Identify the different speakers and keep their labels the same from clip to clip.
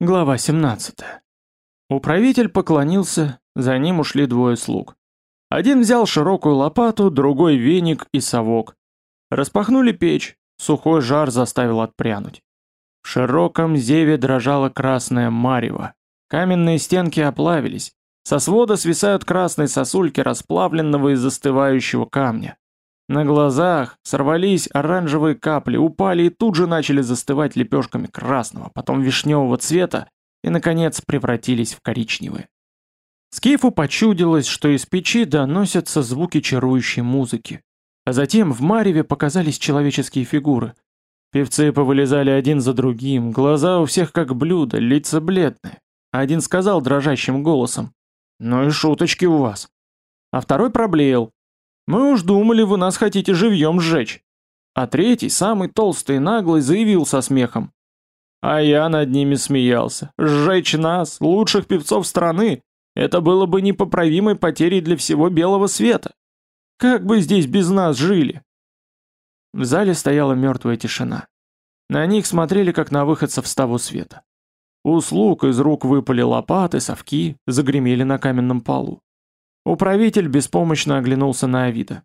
Speaker 1: Глава 17. Управитель поклонился, за ним ушли двое слуг. Один взял широкую лопату, другой веник и совок. Распахнули печь, сухой жар заставил отпрянуть. В широком зеве дрожала красная марево. Каменные стенки оплавились. Со свода свисают красные сосульки расплавленного и застывающего камня. На глазах сорвались оранжевые капли, упали и тут же начали застывать лепешками красного, потом вишневого цвета и, наконец, превратились в коричневые. Скифу почудилось, что из печи доносятся звуки чарующей музыки. А затем в мареве показались человеческие фигуры. Певцы повылезали один за другим, глаза у всех как блюдо, лица бледные. Один сказал дрожащим голосом, «Ну и шуточки у вас». А второй проблеял, мы уж думали, вы нас хотите живьем сжечь. А третий, самый толстый и наглый, заявил со смехом. А я над ними смеялся. Сжечь нас, лучших певцов страны, это было бы непоправимой потерей для всего белого света. Как бы здесь без нас жили? В зале стояла мертвая тишина. На них смотрели, как на выходцев с того света. У слуг из рук выпали лопаты, совки, загремели на каменном полу. Управитель беспомощно оглянулся на Авида.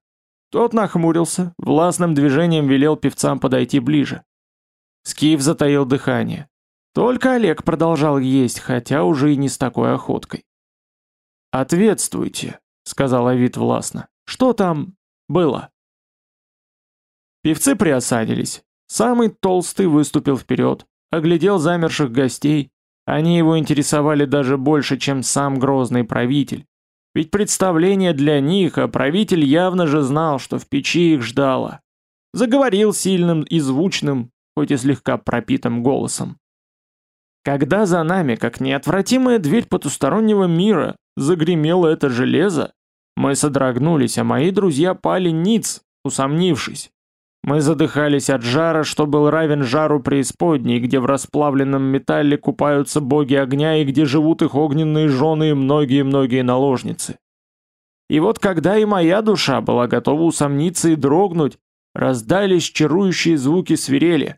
Speaker 1: Тот нахмурился, властным движением велел певцам подойти ближе. Скиф затаил дыхание. Только Олег продолжал есть, хотя уже и не с такой охоткой. «Ответствуйте», — сказал Авид властно. «Что там было?» Певцы приосадились. Самый толстый выступил вперед, оглядел замерших гостей. Они его интересовали даже больше, чем сам грозный правитель. Ведь представление для них, а правитель явно же знал, что в печи их ждало. Заговорил сильным и звучным, хоть и слегка пропитым голосом. Когда за нами, как неотвратимая дверь потустороннего мира, загремело это железо, мы содрогнулись, а мои друзья пали ниц, усомнившись. Мы задыхались от жара, что был равен жару преисподней, где в расплавленном металле купаются боги огня и где живут их огненные жены и многие-многие наложницы. И вот когда и моя душа была готова усомниться и дрогнуть, раздались чарующие звуки свирели.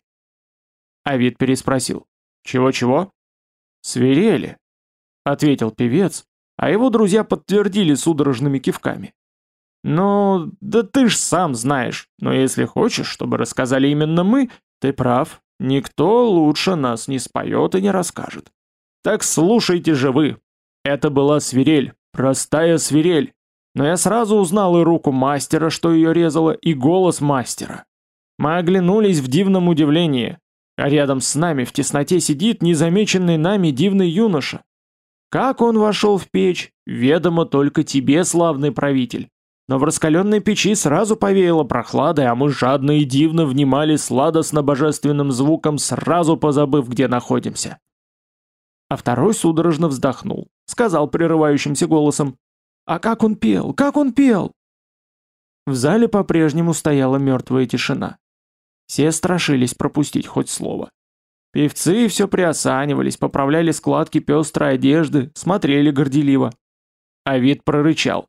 Speaker 1: Авид переспросил. «Чего-чего?» «Свирели», — ответил певец, а его друзья подтвердили судорожными кивками. «Ну, да ты ж сам знаешь, но если хочешь, чтобы рассказали именно мы, ты прав, никто лучше нас не споет и не расскажет. Так слушайте же вы. Это была свирель, простая свирель, но я сразу узнал и руку мастера, что ее резала, и голос мастера. Мы оглянулись в дивном удивлении, а рядом с нами в тесноте сидит незамеченный нами дивный юноша. Как он вошел в печь, ведомо только тебе, славный правитель. Но в раскаленной печи сразу повеяло прохладой, а мы жадно и дивно внимали сладостно-божественным звуком, сразу позабыв, где находимся. А второй судорожно вздохнул, сказал прерывающимся голосом, «А как он пел, как он пел!» В зале по-прежнему стояла мертвая тишина. Все страшились пропустить хоть слово. Певцы все приосанивались, поправляли складки пестрой одежды, смотрели горделиво. А вид прорычал.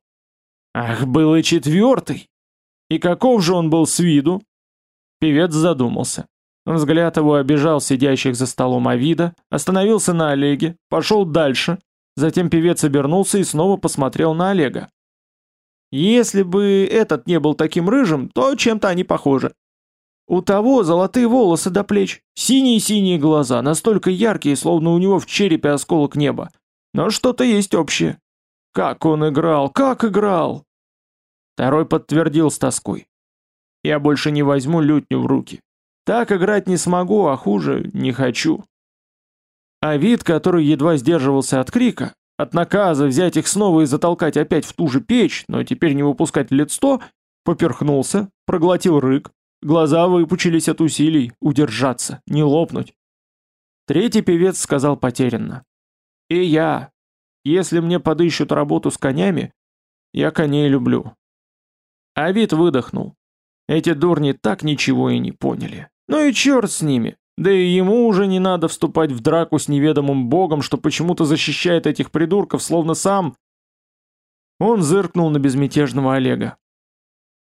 Speaker 1: Ах, был и четвертый! И каков же он был с виду? Певец задумался. Взгляд его обижал сидящих за столом Авида, остановился на Олеге, пошел дальше. Затем певец обернулся и снова посмотрел на Олега. Если бы этот не был таким рыжим, то чем-то они похожи. У того золотые волосы до плеч, синие-синие глаза, настолько яркие, словно у него в черепе осколок неба. Но что-то есть общее. Как он играл, как играл! Второй подтвердил с тоской. Я больше не возьму лютню в руки. Так играть не смогу, а хуже не хочу. А вид, который едва сдерживался от крика, от наказа взять их снова и затолкать опять в ту же печь, но теперь не выпускать лицо, поперхнулся, проглотил рык, глаза выпучились от усилий, удержаться, не лопнуть. Третий певец сказал потерянно. «И я. Если мне подыщут работу с конями, я коней люблю. Авид выдохнул. Эти дурни так ничего и не поняли. Ну и черт с ними. Да и ему уже не надо вступать в драку с неведомым богом, что почему-то защищает этих придурков, словно сам... Он зыркнул на безмятежного Олега.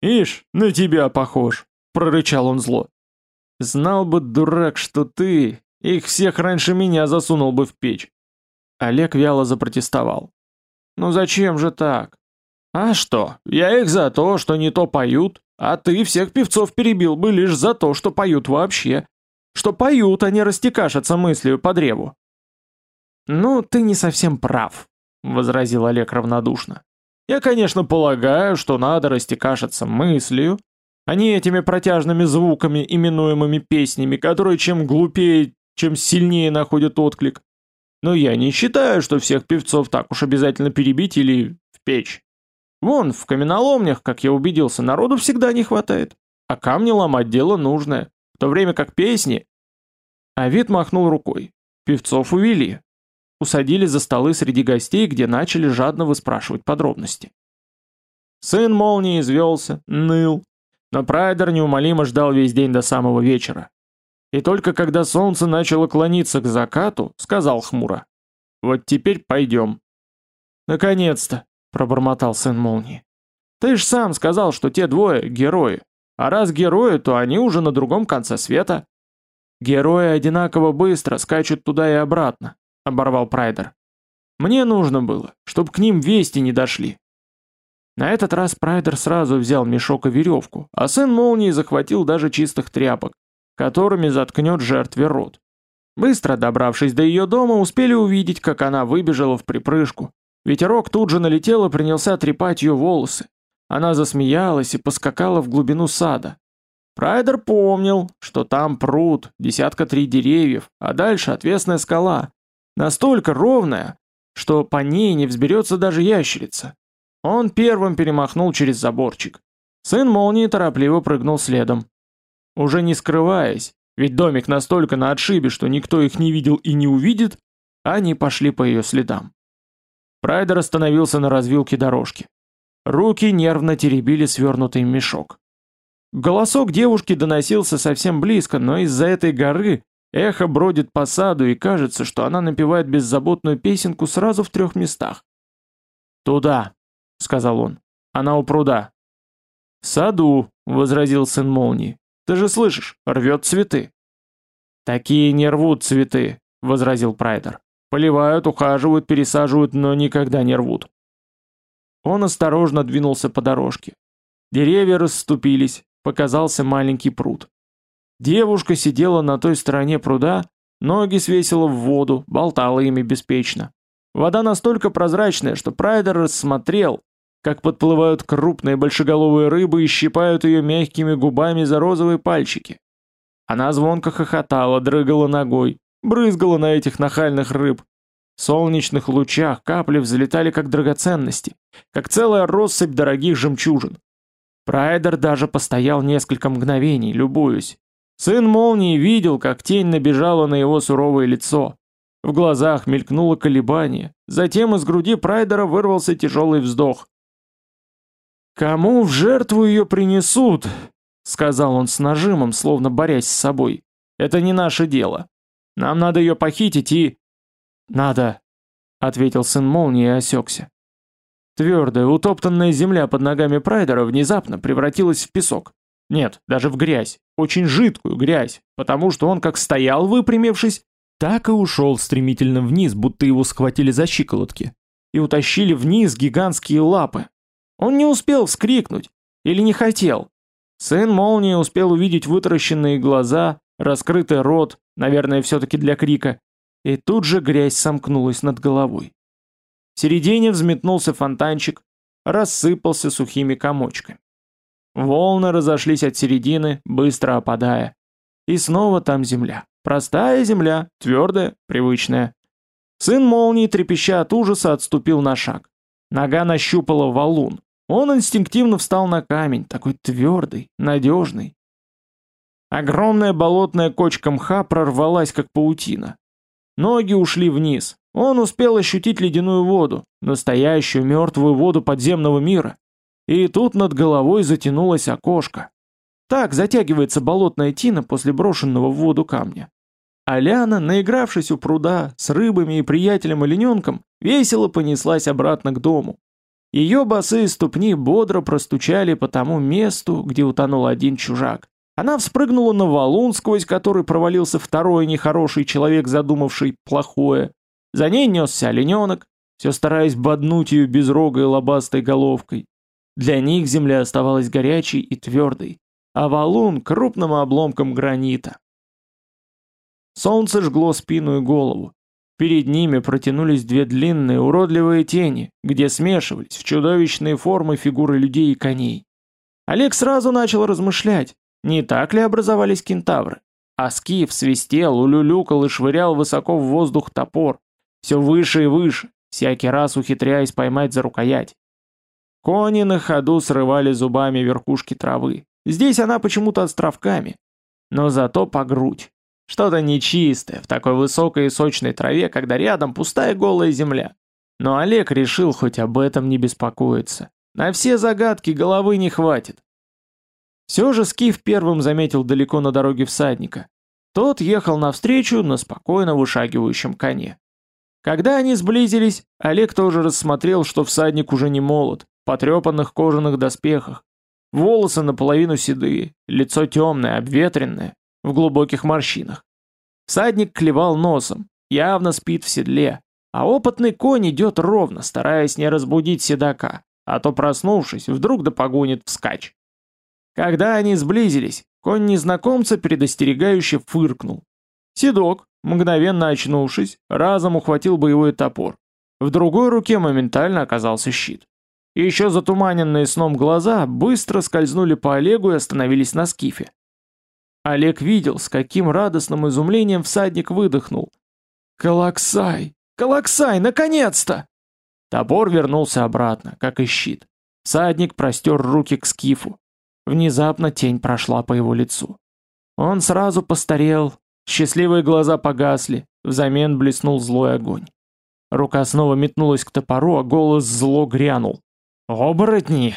Speaker 1: «Ишь, на тебя похож!» — прорычал он зло. «Знал бы, дурак, что ты, Их всех раньше меня засунул бы в печь. Олег вяло запротестовал. Ну зачем же так? А что, я их за то, что не то поют, а ты всех певцов перебил бы лишь за то, что поют вообще. Что поют, а не растекашатся мыслью по древу. Ну, ты не совсем прав, возразил Олег равнодушно. Я, конечно, полагаю, что надо растекашиться мыслью, а не этими протяжными звуками, именуемыми песнями, которые чем глупее, чем сильнее находят отклик. Но я не считаю, что всех певцов так уж обязательно перебить или в печь. Вон, в каменоломнях, как я убедился, народу всегда не хватает. А камни ломать дело нужное, в то время как песни... А вид махнул рукой. Певцов увели, усадили за столы среди гостей, где начали жадно выспрашивать подробности. Сын молнии извелся, ныл, но Прайдер неумолимо ждал весь день до самого вечера. И только когда солнце начало клониться к закату, сказал хмуро. «Вот теперь пойдем». «Наконец-то», — пробормотал сын молнии. «Ты ж сам сказал, что те двое — герои. А раз герои, то они уже на другом конце света». «Герои одинаково быстро скачут туда и обратно. — оборвал Прайдер. «Мне нужно было, чтобы к ним вести не дошли». На этот раз Прайдер сразу взял мешок и веревку, а сын молнии захватил даже чистых тряпок, которыми заткнет жертве рот. Быстро добравшись до ее дома, успели увидеть, как она выбежала в припрыжку. Ветерок тут же налетел и принялся трепать ее волосы. Она засмеялась и поскакала в глубину сада. Прайдер помнил, что там пруд, десятка три деревьев, а дальше отвесная скала, Настолько ровная, что по ней не взберется даже ящерица. Он первым перемахнул через заборчик. Сын молнии торопливо прыгнул следом. Уже не скрываясь, ведь домик настолько на отшибе, что никто их не видел и не увидит, они пошли по ее следам. Прайдер остановился на развилке дорожки. Руки нервно теребили свернутый мешок. Голосок девушки доносился совсем близко, но из-за этой горы Эхо бродит по саду, и кажется, что она напевает беззаботную песенку сразу в трех местах. «Туда», — сказал он, — «она у пруда». «В саду», — возразил сын молнии. «Ты же слышишь, рвет цветы». «Такие не рвут цветы», — возразил Прайдер. «Поливают, ухаживают, пересаживают, но никогда не рвут». Он осторожно двинулся по дорожке. Деревья расступились, показался маленький пруд. Девушка сидела на той стороне пруда, ноги свесила в воду, болтала ими беспечно. Вода настолько прозрачная, что Прайдер рассмотрел, как подплывают крупные большеголовые рыбы и щипают ее мягкими губами за розовые пальчики. Она звонко хохотала, дрыгала ногой, брызгала на этих нахальных рыб. В солнечных лучах капли взлетали как драгоценности, как целая россыпь дорогих жемчужин. Прайдер даже постоял несколько мгновений, любуясь. Сын молнии видел, как тень набежала на его суровое лицо. В глазах мелькнуло колебание, затем из груди Прайдера вырвался тяжелый вздох. «Кому в жертву ее принесут?» — сказал он с нажимом, словно борясь с собой. «Это не наше дело. Нам надо ее похитить и...» «Надо», — ответил сын молнии и осекся. Твердая, утоптанная земля под ногами Прайдера внезапно превратилась в песок. Нет, даже в грязь, очень жидкую грязь, потому что он как стоял выпрямившись, так и ушел стремительно вниз, будто его схватили за щиколотки. И утащили вниз гигантские лапы. Он не успел вскрикнуть. Или не хотел. Сын молнии успел увидеть вытаращенные глаза, раскрытый рот, наверное, все-таки для крика. И тут же грязь сомкнулась над головой. В середине взметнулся фонтанчик, рассыпался сухими комочками. Волны разошлись от середины, быстро опадая. И снова там земля. Простая земля, твердая, привычная. Сын молнии, трепеща от ужаса, отступил на шаг. Нога нащупала валун. Он инстинктивно встал на камень, такой твердый, надежный. Огромная болотная кочка мха прорвалась, как паутина. Ноги ушли вниз. Он успел ощутить ледяную воду, настоящую мертвую воду подземного мира. И тут над головой затянулось окошко. Так затягивается болотная тина после брошенного в воду камня. Аляна, наигравшись у пруда с рыбами и приятелем-олененком, весело понеслась обратно к дому. Ее босые ступни бодро простучали по тому месту, где утонул один чужак. Она вспрыгнула на валун, сквозь который провалился второй нехороший человек, задумавший плохое. За ней несся олененок, все стараясь боднуть ее безрогой лобастой головкой. Для них земля оставалась горячей и твердой, а валун — крупным обломком гранита. Солнце жгло спину и голову. Перед ними протянулись две длинные уродливые тени, где смешивались в чудовищные формы фигуры людей и коней. Олег сразу начал размышлять, не так ли образовались кентавры. А скиф свистел, улюлюкал и швырял высоко в воздух топор, все выше и выше, всякий раз ухитряясь поймать за рукоять. Кони на ходу срывали зубами верхушки травы. Здесь она почему-то островками, но зато по грудь. Что-то нечистое в такой высокой и сочной траве, когда рядом пустая голая земля. Но Олег решил хоть об этом не беспокоиться. На все загадки головы не хватит. Все же Скиф первым заметил далеко на дороге всадника. Тот ехал навстречу на спокойно вышагивающем коне. Когда они сблизились, Олег тоже рассмотрел, что всадник уже не молод, в потрепанных кожаных доспехах. Волосы наполовину седые, лицо темное, обветренное, в глубоких морщинах. Всадник клевал носом, явно спит в седле, а опытный конь идет ровно, стараясь не разбудить седока, а то, проснувшись, вдруг да погонит вскачь. Когда они сблизились, конь незнакомца предостерегающе фыркнул. Седок, мгновенно очнувшись, разом ухватил боевой топор. В другой руке моментально оказался щит. И еще затуманенные сном глаза быстро скользнули по Олегу и остановились на скифе. Олег видел, с каким радостным изумлением всадник выдохнул. «Калаксай! Калаксай, наконец-то!» Топор вернулся обратно, как и щит. Всадник простер руки к скифу. Внезапно тень прошла по его лицу. Он сразу постарел, счастливые глаза погасли, взамен блеснул злой огонь. Рука снова метнулась к топору, а голос зло грянул. «Оборотни!»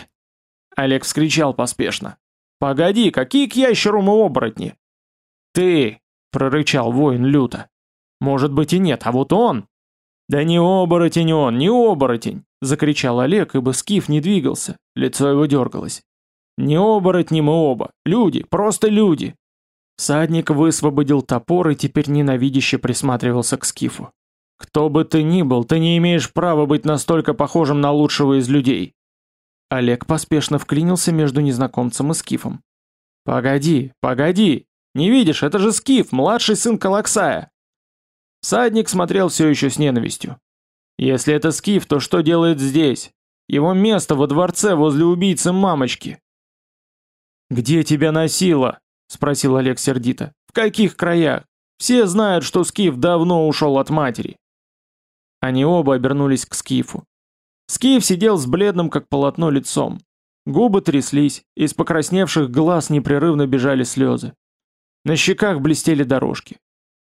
Speaker 1: Олег вскричал поспешно. «Погоди, какие к ящеру мы оборотни?» «Ты!» — прорычал воин люто. «Может быть и нет, а вот он!» «Да не оборотень он, не оборотень!» — закричал Олег, ибо скиф не двигался, лицо его дергалось. «Не оборотни мы оба, люди, просто люди!» Садник высвободил топор и теперь ненавидяще присматривался к скифу. «Кто бы ты ни был, ты не имеешь права быть настолько похожим на лучшего из людей!» Олег поспешно вклинился между незнакомцем и Скифом. «Погоди, погоди! Не видишь, это же Скиф, младший сын Калаксая!» Садник смотрел все еще с ненавистью. «Если это Скиф, то что делает здесь? Его место во дворце возле убийцы мамочки!» «Где тебя носило?» — спросил Олег сердито. «В каких краях? Все знают, что Скиф давно ушел от матери». Они оба обернулись к Скифу. Скиф сидел с бледным как полотно лицом. Губы тряслись, из покрасневших глаз непрерывно бежали слезы. На щеках блестели дорожки.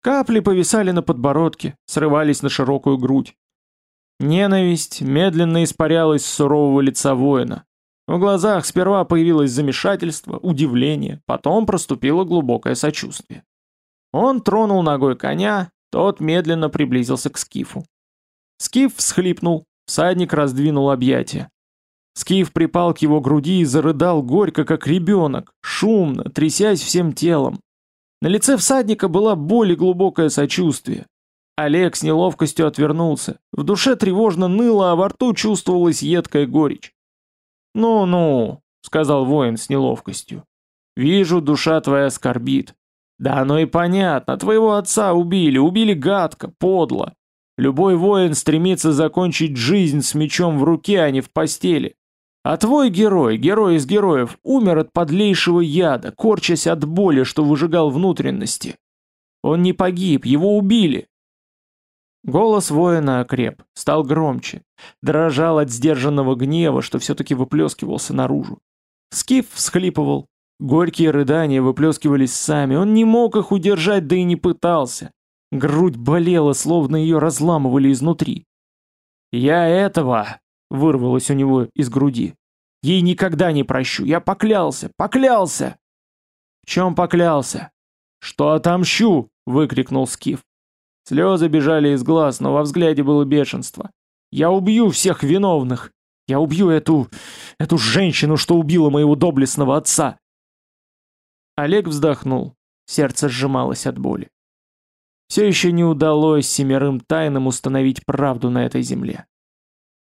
Speaker 1: Капли повисали на подбородке, срывались на широкую грудь. Ненависть медленно испарялась с сурового лица воина. В глазах сперва появилось замешательство, удивление, потом проступило глубокое сочувствие. Он тронул ногой коня, тот медленно приблизился к скифу. Скиф всхлипнул, Всадник раздвинул объятия. Скиф припал к его груди и зарыдал горько, как ребенок, шумно, трясясь всем телом. На лице всадника была боль и глубокое сочувствие. Олег с неловкостью отвернулся. В душе тревожно ныло, а во рту чувствовалась едкая горечь. «Ну-ну», — сказал воин с неловкостью. «Вижу, душа твоя скорбит. Да оно и понятно, твоего отца убили, убили гадко, подло. Любой воин стремится закончить жизнь с мечом в руке, а не в постели. А твой герой, герой из героев, умер от подлейшего яда, корчась от боли, что выжигал внутренности. Он не погиб, его убили. Голос воина окреп, стал громче, дрожал от сдержанного гнева, что все-таки выплескивался наружу. Скиф всхлипывал, горькие рыдания выплескивались сами, он не мог их удержать, да и не пытался. Грудь болела, словно ее разламывали изнутри. «Я этого!» — вырвалось у него из груди. «Ей никогда не прощу! Я поклялся! Поклялся!» «В чем поклялся?» «Что отомщу!» — выкрикнул Скиф. Слезы бежали из глаз, но во взгляде было бешенство. «Я убью всех виновных! Я убью эту... эту женщину, что убила моего доблестного отца!» Олег вздохнул, сердце сжималось от боли. Все еще не удалось семерым тайнам установить правду на этой земле.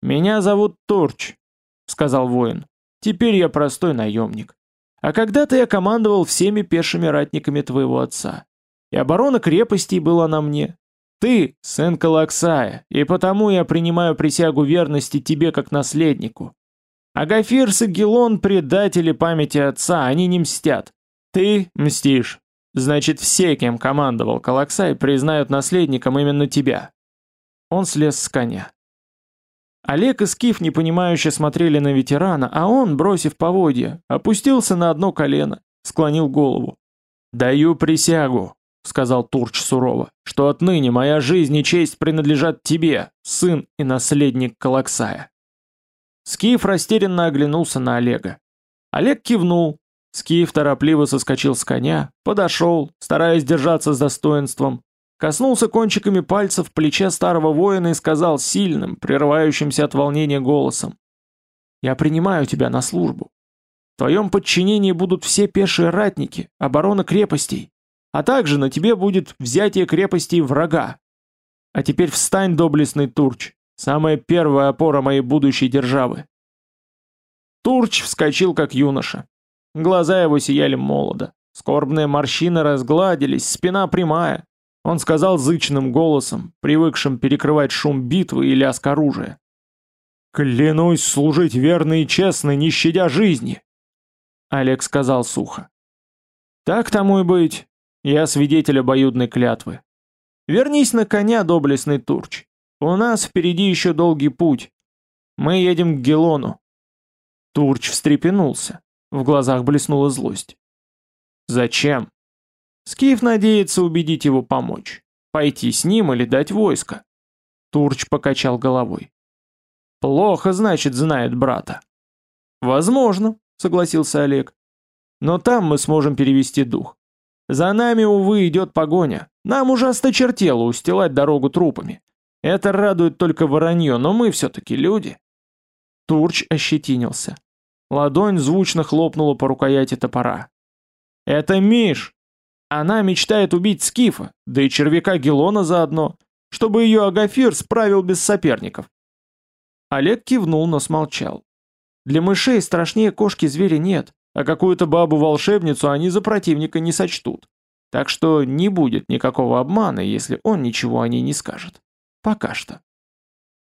Speaker 1: «Меня зовут Турч», — сказал воин. «Теперь я простой наемник. А когда-то я командовал всеми пешими ратниками твоего отца. И оборона крепостей была на мне. Ты — сын Калаксая, и потому я принимаю присягу верности тебе как наследнику. Агафирс и Гелон — предатели памяти отца, они не мстят. Ты мстишь. Значит, все, кем командовал Калаксай, признают наследником именно тебя. Он слез с коня. Олег и Скиф непонимающе смотрели на ветерана, а он, бросив поводья, опустился на одно колено, склонил голову. «Даю присягу», — сказал Турч сурово, — «что отныне моя жизнь и честь принадлежат тебе, сын и наследник Калаксая». Скиф растерянно оглянулся на Олега. Олег кивнул. Скиф торопливо соскочил с коня, подошел, стараясь держаться с достоинством, коснулся кончиками пальцев плеча старого воина и сказал сильным, прерывающимся от волнения голосом. «Я принимаю тебя на службу. В твоем подчинении будут все пешие ратники, оборона крепостей, а также на тебе будет взятие крепостей врага. А теперь встань, доблестный Турч, Самая первая опора моей будущей державы. Турч вскочил как юноша. Глаза его сияли молодо. Скорбные морщины разгладились, спина прямая. Он сказал зычным голосом, привыкшим перекрывать шум битвы и лязг оружия. «Клянусь служить верно и честно, не щадя жизни!» Олег сказал сухо. «Так тому и быть. Я свидетель обоюдной клятвы. Вернись на коня, доблестный Турч. У нас впереди еще долгий путь. Мы едем к Гелону. Турч встрепенулся. В глазах блеснула злость. Зачем? Скиф надеется убедить его помочь. Пойти с ним или дать войско. Турч покачал головой. Плохо, значит, знает брата. Возможно, согласился Олег. Но там мы сможем перевести дух. За нами, увы, идет погоня. Нам уже осточертело устилать дорогу трупами. Это радует только воронье, но мы все-таки люди. Турч ощетинился. Ладонь звучно хлопнула по рукояти топора. «Это Миш! Она мечтает убить Скифа, да и червяка Гелона заодно, чтобы ее Агафир справил без соперников». Олег кивнул, но смолчал. Для мышей страшнее кошки зверя нет, а какую-то бабу-волшебницу они за противника не сочтут. Так что не будет никакого обмана, если он ничего о ней не скажет. Пока что.